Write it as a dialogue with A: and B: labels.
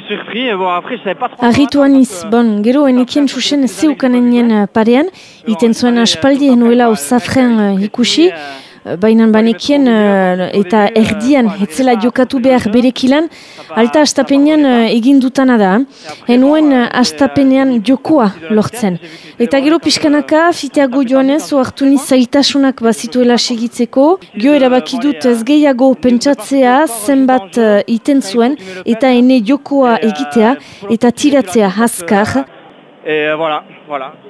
A: suis surpris. Bon, après, je savais pas trop.
B: Arritu aniz, bon, gero enekien txusen zeukanen nien parean, iten zuen aspaldi nuela osafren ikusi, baina banekien uh, eta erdian etzela jokatu behar berekilan, alta astapenean uh, egin dutana da, enuen uh, astapenean jokoa lortzen. Eta gero pixkanaka, fiteago joanez, oartu zailtasunak bazituela segitzeko, gio erabaki dut ez gehiago pentsatzea zenbat uh, iten zuen, eta ene jokoa egitea, eta tiratzea haskar.
A: Euh, voilà, voilà.